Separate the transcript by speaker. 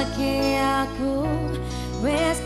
Speaker 1: pakai aku wes